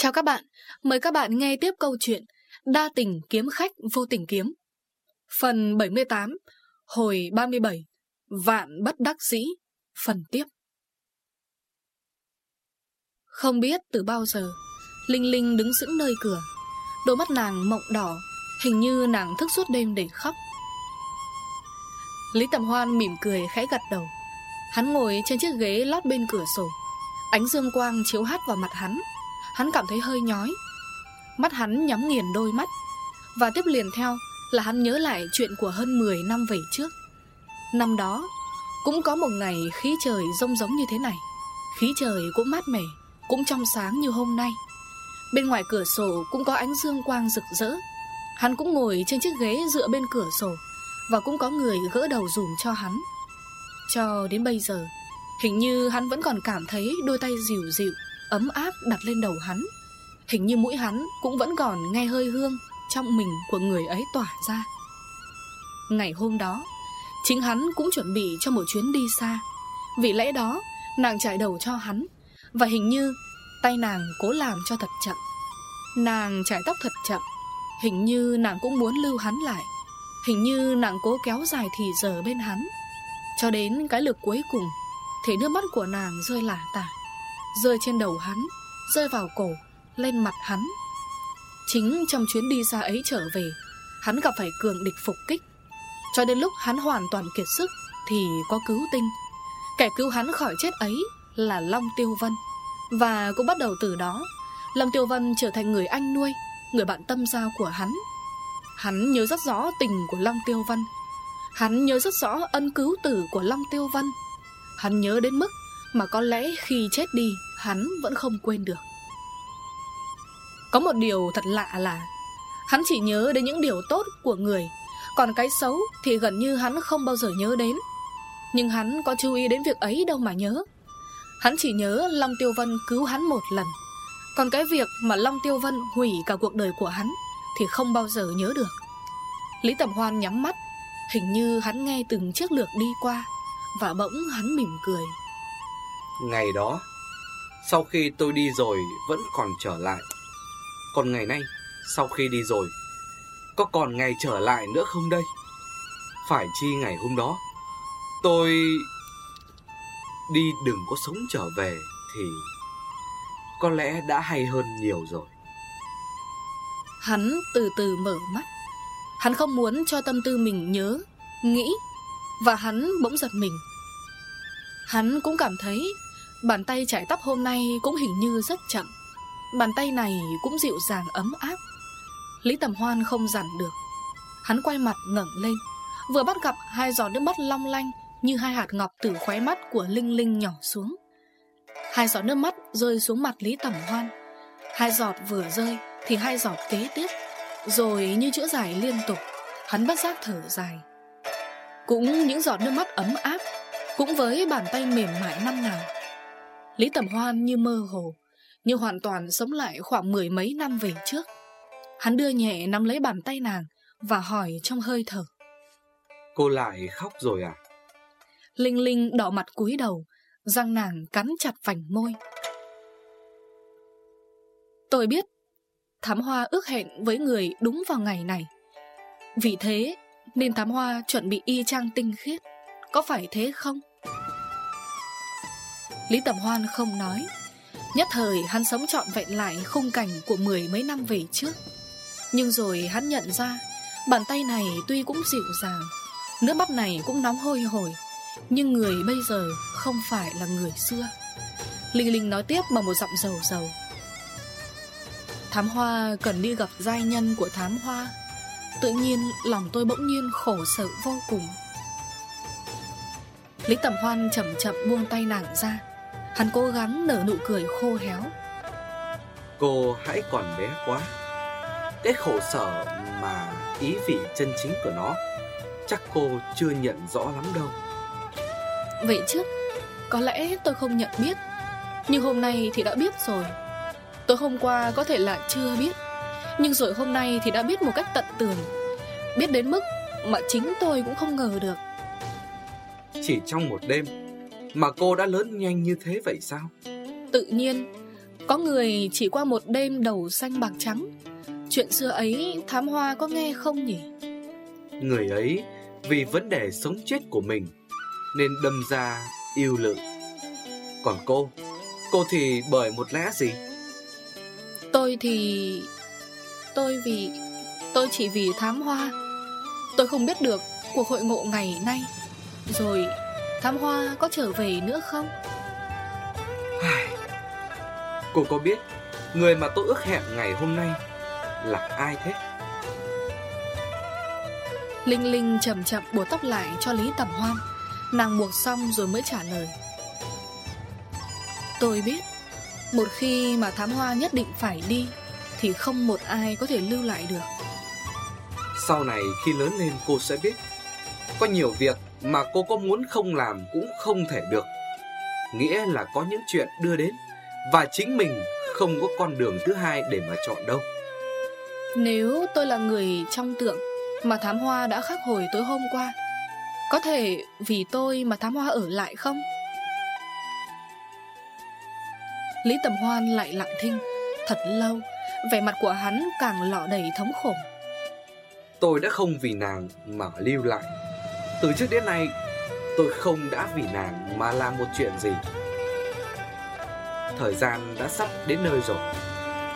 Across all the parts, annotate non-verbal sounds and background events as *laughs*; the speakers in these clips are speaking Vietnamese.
Chào các bạn, mời các bạn nghe tiếp câu chuyện Đa tình kiếm khách vô tình kiếm. Phần 78 Hồi 37 Vạn bất đắc dĩ. Phần tiếp. Không biết từ bao giờ Linh Linh đứng sững nơi cửa. Đôi mắt nàng mộng đỏ Hình như nàng thức suốt đêm để khóc. Lý Tầm Hoan mỉm cười khẽ gật đầu. Hắn ngồi trên chiếc ghế lót bên cửa sổ. Ánh dương quang chiếu hát vào mặt hắn. Hắn cảm thấy hơi nhói. Mắt hắn nhắm nghiền đôi mắt. Và tiếp liền theo là hắn nhớ lại chuyện của hơn 10 năm về trước. Năm đó, Cũng có một ngày khí trời rông giống như thế này. Khí trời cũng mát mẻ, Cũng trong sáng như hôm nay. Bên ngoài cửa sổ cũng có ánh dương quang rực rỡ. Hắn cũng ngồi trên chiếc ghế dựa bên cửa sổ Và cũng có người gỡ đầu dùm cho hắn. Cho đến bây giờ, Hình như hắn vẫn còn cảm thấy đôi tay dịu dịu. Ấm áp đặt lên đầu hắn. Hình như mũi hắn cũng vẫn còn nghe hơi hương Trong mình của người ấy tỏa ra. Ngày hôm đó, Chính hắn cũng chuẩn bị cho một chuyến đi xa. Vì lẽ đó, Nàng chạy đầu cho hắn, Và hình như tay nàng cố làm cho thật chậm. Nàng chạy tóc thật chậm, Hình như nàng cũng muốn lưu hắn lại. Hình như nàng cố kéo dài thì giờ bên hắn. Cho đến cái lực cuối cùng, Thì nước mắt của nàng rơi lả tả. Rơi trên đầu hắn, Rơi vào cổ, Lên mặt hắn. Chính trong chuyến đi xa ấy trở về, Hắn gặp phải cường địch phục kích. Cho đến lúc hắn hoàn toàn kiệt sức, Thì có cứu tinh. Kẻ cứu hắn khỏi chết ấy Là Long Tiêu Vân. Và cũng bắt đầu từ đó, Long Tiêu Vân trở thành người anh nuôi, Người bạn tâm giao của hắn. Hắn nhớ rất rõ tình của Long Tiêu Vân. Hắn nhớ rất rõ ân cứu tử của Long Tiêu Vân. Hắn nhớ đến mức mà có lẽ khi chết đi, Hắn vẫn không quên được. Có một điều thật lạ là, Hắn chỉ nhớ đến những điều tốt của người, Còn cái xấu thì gần như hắn không bao giờ nhớ đến. Nhưng hắn có chú ý đến việc ấy đâu mà nhớ. Hắn chỉ nhớ Long Tiêu Vân cứu hắn một lần. Còn cái việc mà Long Tiêu Vân hủy cả cuộc đời của hắn Thì không bao giờ nhớ được. Lý Tầm Hoan nhắm mắt, Hình như hắn nghe từng chiếc lược đi qua Và bỗng hắn mỉm cười. Ngày đó, Sau khi tôi đi rồi Vẫn còn trở lại. Còn ngày nay, Sau khi đi rồi, Có còn ngày trở lại nữa không đây? Phải chi ngày hôm đó, Tôi Đi đừng có sống trở về Thì Có lẽ đã hay hơn nhiều rồi. Hắn từ từ mở mắt. Hắn không muốn cho tâm tư mình nhớ, Nghĩ, Và hắn bỗng giật mình. Hắn cũng cảm thấy Bàn tay chải tóc hôm nay cũng hình như rất chậm. Bàn tay này cũng dịu dàng ấm áp. Lý Tầm Hoan không dằn được. Hắn quay mặt ngẩng lên, Vừa bắt gặp hai giọt nước mắt long lanh Như hai hạt ngọc từ khóe mắt của Linh Linh nhỏ xuống. Hai giọt nước mắt rơi xuống mặt Lý Tầm Hoan. Hai giọt vừa rơi Thì hai giọt kế tiếp. Rồi như chữa dài liên tục, Hắn bất giác thở dài. Cũng những giọt nước mắt ấm áp, Cũng với bàn tay mềm mại năm nào Lý Tầm Hoan như mơ hồ Như hoàn toàn sống lại khoảng mười mấy năm về trước. Hắn đưa nhẹ nắm lấy bàn tay nàng Và hỏi trong hơi thở. Cô lại khóc rồi à? Linh Linh đỏ mặt cúi đầu Răng nàng cắn chặt vành môi. Tôi biết Thám Hoa ước hẹn với người đúng vào ngày này. Vì thế Nên Thám Hoa chuẩn bị y trang tinh khiết. Có phải thế không? Lý Tầm Hoan không nói. Nhất thời hắn sống trọn vẹn lại khung cảnh của mười mấy năm về trước. Nhưng rồi hắn nhận ra, Bàn tay này tuy cũng dịu dàng, Nước mắt này cũng nóng hôi hổi, Nhưng người bây giờ không phải là người xưa. Linh Linh nói tiếp bằng một giọng dầu dầu Thám Hoa cần đi gặp giai nhân của Thám Hoa. Tự nhiên lòng tôi bỗng nhiên khổ sở vô cùng. Lý Tầm Hoan chậm chậm buông tay nàng ra. Hắn cố gắng nở nụ cười khô héo. Cô hãy còn bé quá. Cái khổ sở mà ý vị chân chính của nó Chắc cô chưa nhận rõ lắm đâu. Vậy chứ Có lẽ tôi không nhận biết. Nhưng hôm nay thì đã biết rồi. Tối hôm qua có thể là chưa biết. Nhưng rồi hôm nay thì đã biết một cách tận tường. Biết đến mức mà chính tôi cũng không ngờ được. Chỉ trong một đêm Mà cô đã lớn nhanh như thế vậy sao? Tự nhiên Có người chỉ qua một đêm đầu xanh bạc trắng. Chuyện xưa ấy thám hoa có nghe không nhỉ? Người ấy vì vấn đề sống chết của mình Nên đâm ra yêu lượng Còn cô Cô thì bởi một lẽ gì? Tôi thì... Tôi vì... Tôi chỉ vì thám hoa. Tôi không biết được cuộc hội ngộ ngày nay. Rồi thám hoa có trở về nữa không? Cô có biết Người mà tôi ước hẹn ngày hôm nay Là ai thế? Linh Linh chậm chậm buộc tóc lại cho Lý Tầm Hoan Nàng buộc xong rồi mới trả lời Tôi biết Một khi mà thám hoa nhất định phải đi Thì không một ai có thể lưu lại được Sau này khi lớn lên cô sẽ biết Có nhiều việc mà cô có muốn không làm cũng không thể được. Nghĩa là có những chuyện đưa đến Và chính mình không có con đường thứ hai để mà chọn đâu. Nếu tôi là người trong tượng Mà thám hoa đã khắc hồi tối hôm qua Có thể vì tôi mà thám hoa ở lại không? Lý Tầm Hoan lại lặng thinh Thật lâu Vẻ mặt của hắn càng lọ đầy thống khổ. Tôi đã không vì nàng mà lưu lại Từ trước đến nay Tôi không đã vì nàng mà làm một chuyện gì. Thời gian đã sắp đến nơi rồi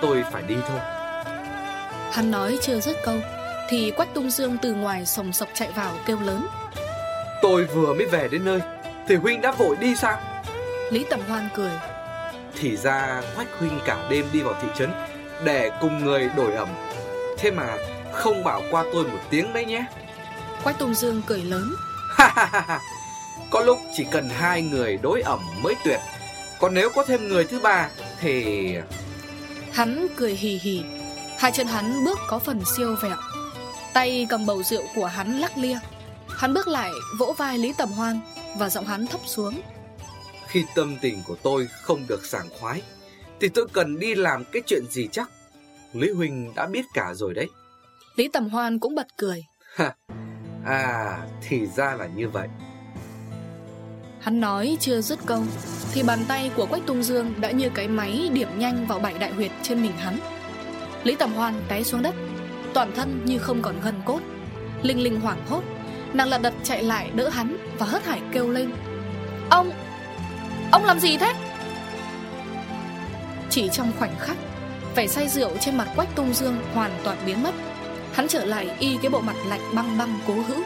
Tôi phải đi thôi. Hắn nói chưa dứt câu Thì Quách Tung Dương từ ngoài sồng sọc chạy vào kêu lớn. Tôi vừa mới về đến nơi Thì Huynh đã vội đi sao? Lý Tầm Hoan cười. Thì ra Quách Huynh cả đêm đi vào thị trấn Để cùng người đổi ẩm. Thế mà không bảo qua tôi một tiếng đấy nhé Quách Tung Dương cười lớn. Có lúc chỉ cần hai người đối ẩm mới tuyệt. Còn nếu có thêm người thứ ba Thì... Hắn cười hì hì. Hai chân hắn bước có phần siêu vẹo. Tay cầm bầu rượu của hắn lắc lia. Hắn bước lại vỗ vai Lý Tầm Hoan Và giọng hắn thấp xuống. Khi tâm tình của tôi không được sảng khoái Thì tôi cần đi làm cái chuyện gì chắc? Lý Huỳnh đã biết cả rồi đấy. Lý Tầm Hoan cũng bật cười À thì ra là như vậy. Hắn nói chưa dứt câu Thì bàn tay của Quách Tung Dương Đã như cái máy điểm nhanh vào bảy đại huyệt trên mình hắn. Lý Tầm Hoan té xuống đất Toàn thân như không còn gân cốt. Linh Linh hoảng hốt Nàng lật đật chạy lại đỡ hắn Và hớt hải kêu lên. Ông, ông làm gì thế? Chỉ trong khoảnh khắc Vẻ say rượu trên mặt Quách Tung Dương Hoàn toàn biến mất. Hắn trở lại y cái bộ mặt lạnh băng băng cố hữu.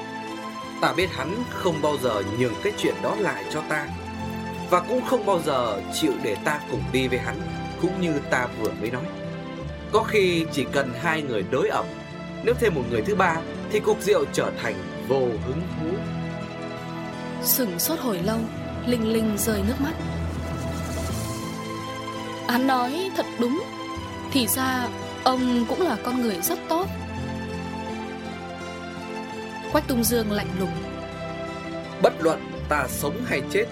Ta biết hắn không bao giờ nhường cái chuyện đó lại cho ta Và cũng không bao giờ chịu để ta cùng đi với hắn Cũng như ta vừa mới nói. Có khi chỉ cần hai người đối ẩm Nếu thêm một người thứ ba Thì cục rượu trở thành vô hứng thú. Sửng sốt hồi lâu Linh Linh rơi nước mắt. Hắn nói thật đúng Thì ra ông cũng là con người rất tốt Quách Tung Dương lạnh lùng. Bất luận ta sống hay chết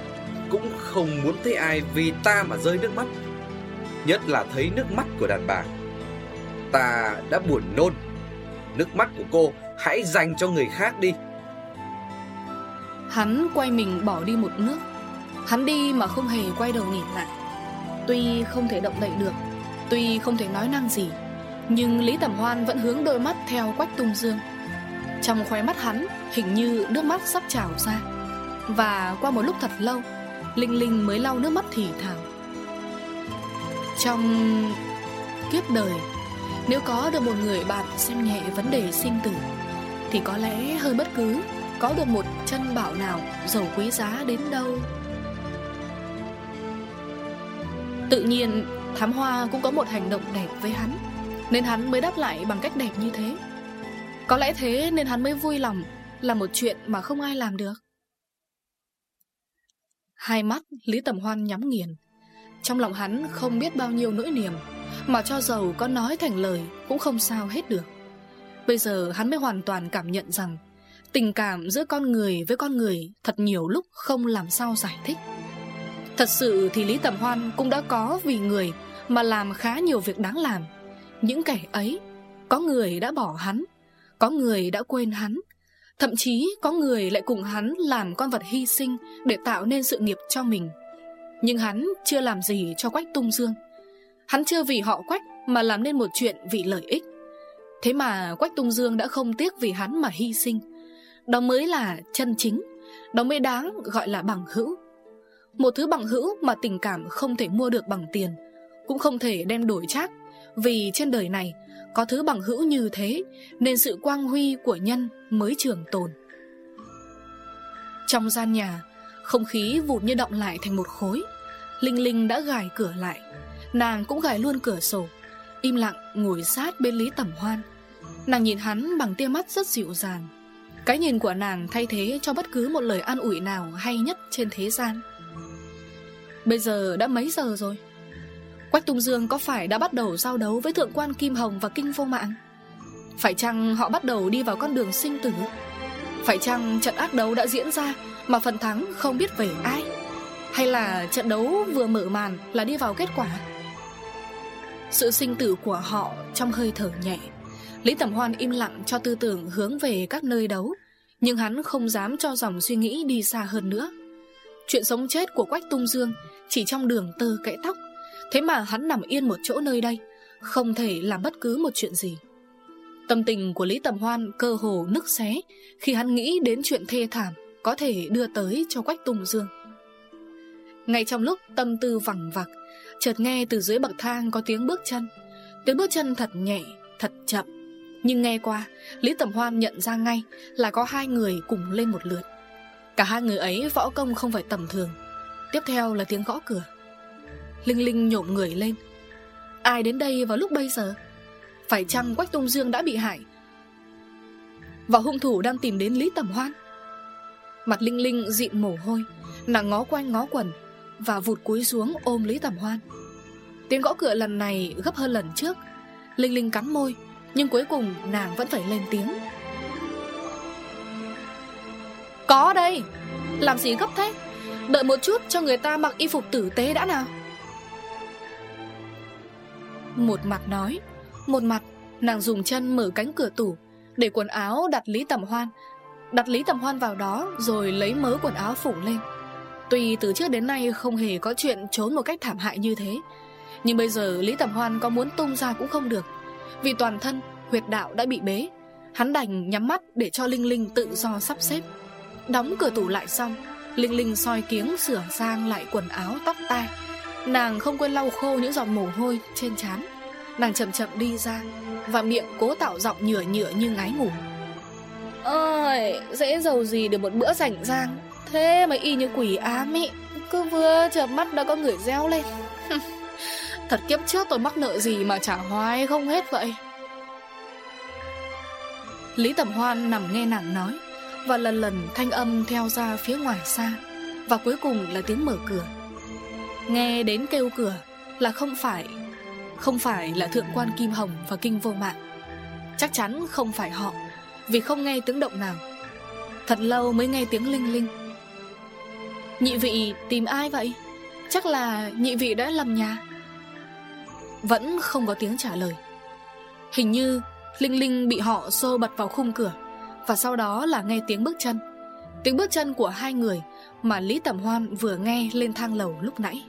Cũng không muốn thấy ai vì ta mà rơi nước mắt Nhất là thấy nước mắt của đàn bà. Ta đã buồn nôn. Nước mắt của cô hãy dành cho người khác đi. Hắn quay mình bỏ đi một nước. Hắn đi mà không hề quay đầu nhìn lại. Tuy không thể động đậy được Tuy không thể nói năng gì Nhưng Lý Tẩm Hoan vẫn hướng đôi mắt theo Quách Tung Dương trong khóe mắt hắn, Hình như nước mắt sắp trào ra. Và qua một lúc thật lâu, Linh Linh mới lau nước mắt thì thào. Trong kiếp đời, Nếu có được một người bạn xem nhẹ vấn đề sinh tử, Thì có lẽ hơn bất cứ Có được một chân bảo nào giàu quý giá đến đâu. Tự nhiên, Thám Hoa cũng có một hành động đẹp với hắn, Nên hắn mới đáp lại bằng cách đẹp như thế. Có lẽ thế nên hắn mới vui lòng, Là một chuyện mà không ai làm được. Hai mắt Lý Tầm Hoan nhắm nghiền. Trong lòng hắn không biết bao nhiêu nỗi niềm, Mà cho dầu có nói thành lời Cũng không sao hết được. Bây giờ hắn mới hoàn toàn cảm nhận rằng Tình cảm giữa con người với con người Thật nhiều lúc không làm sao giải thích. Thật sự thì Lý Tầm Hoan cũng đã có vì người Mà làm khá nhiều việc đáng làm. Những kẻ ấy, Có người đã bỏ hắn có người đã quên hắn, Thậm chí có người lại cùng hắn làm con vật hy sinh Để tạo nên sự nghiệp cho mình. Nhưng hắn chưa làm gì cho Quách Tung Dương. Hắn chưa vì họ Quách Mà làm nên một chuyện vì lợi ích. Thế mà Quách Tung Dương đã không tiếc vì hắn mà hy sinh. Đó mới là chân chính, Đó mới đáng gọi là bằng hữu. Một thứ bằng hữu mà tình cảm không thể mua được bằng tiền, Cũng không thể đem đổi trác. Vì trên đời này, Có thứ bằng hữu như thế, Nên sự quang huy của nhân mới trường tồn. Trong gian nhà, Không khí vụt như động lại thành một khối. Linh Linh đã gài cửa lại, Nàng cũng gài luôn cửa sổ, Im lặng ngồi sát bên Lý Tẩm Hoan. Nàng nhìn hắn bằng tia mắt rất dịu dàng. Cái nhìn của nàng thay thế cho bất cứ một lời an ủi nào hay nhất trên thế gian. Bây giờ đã mấy giờ rồi? Quách Tung Dương có phải đã bắt đầu giao đấu với Thượng quan Kim Hồng và Kinh Vô Mạng? Phải chăng họ bắt đầu đi vào con đường sinh tử? Phải chăng trận ác đấu đã diễn ra Mà phần thắng không biết về ai? Hay là trận đấu vừa mở màn là đi vào kết quả? Sự sinh tử của họ trong hơi thở nhẹ. Lý Tẩm Hoan im lặng cho tư tưởng hướng về các nơi đấu, Nhưng hắn không dám cho dòng suy nghĩ đi xa hơn nữa. Chuyện sống chết của Quách Tung Dương Chỉ trong đường tơ kẽ tóc. Thế mà hắn nằm yên một chỗ nơi đây Không thể làm bất cứ một chuyện gì. Tâm tình của Lý Tầm Hoan cơ hồ nức xé Khi hắn nghĩ đến chuyện thê thảm Có thể đưa tới cho Quách Tùng Dương. Ngay trong lúc tâm tư vẳng vặc Chợt nghe từ dưới bậc thang có tiếng bước chân. Tiếng bước chân thật nhẹ, thật chậm. Nhưng nghe qua Lý Tầm Hoan nhận ra ngay Là có hai người cùng lên một lượt Cả hai người ấy võ công không phải tầm thường. Tiếp theo là tiếng gõ cửa. Linh Linh nhộm người lên. Ai đến đây vào lúc bây giờ? Phải chăng Quách Tung Dương đã bị hại? Và hung thủ đang tìm đến Lý Tầm Hoan. Mặt Linh Linh dịn mồ hôi, Nàng ngó quanh ngó quần Và vụt cúi xuống ôm Lý Tầm Hoan. Tiếng gõ cửa lần này gấp hơn lần trước. Linh Linh cắn môi, nhưng cuối cùng nàng vẫn phải lên tiếng. Có đây! Làm gì gấp thế? Đợi một chút cho người ta mặc y phục tử tế đã nào. Một mặt nói, Một mặt nàng dùng chân mở cánh cửa tủ, Để quần áo đặt Lý Tầm Hoan, Đặt Lý Tầm Hoan vào đó Rồi lấy mớ quần áo phủ lên. Tuy từ trước đến nay không hề có chuyện trốn một cách thảm hại như thế, Nhưng bây giờ Lý Tầm Hoan có muốn tung ra cũng không được. Vì toàn thân, huyệt đạo đã bị bế, Hắn đành nhắm mắt để cho Linh Linh tự do sắp xếp. Đóng cửa tủ lại xong, Linh Linh soi kiếng sửa sang lại quần áo tóc tai. Nàng không quên lau khô những giọt mồ hôi trên trán. Nàng chậm chậm đi ra Và miệng cố tạo giọng nhựa nhựa như ngái ngủ. Ơi, dễ giàu gì được một bữa rảnh rang. Thế mà y như quỷ ám ý. Cứ vừa chợp mắt đã có người reo lên. *laughs* Thật kiếp trước tôi mắc nợ gì mà trả hoài không hết vậy. Lý Tẩm Hoan nằm nghe nàng nói Và lần lần thanh âm theo ra phía ngoài xa Và cuối cùng là tiếng mở cửa Nghe đến kêu cửa là không phải Không phải là Thượng quan Kim Hồng và Kinh Vô Mạng. Chắc chắn không phải họ, Vì không nghe tiếng động nào. Thật lâu mới nghe tiếng linh linh. Nhị vị, tìm ai vậy? Chắc là nhị vị đã lầm nhà. Vẫn không có tiếng trả lời. Hình như Linh Linh bị họ xô bật vào khung cửa, Và sau đó là nghe tiếng bước chân. Tiếng bước chân của hai người Mà Lý Tẩm Hoan vừa nghe lên thang lầu lúc nãy.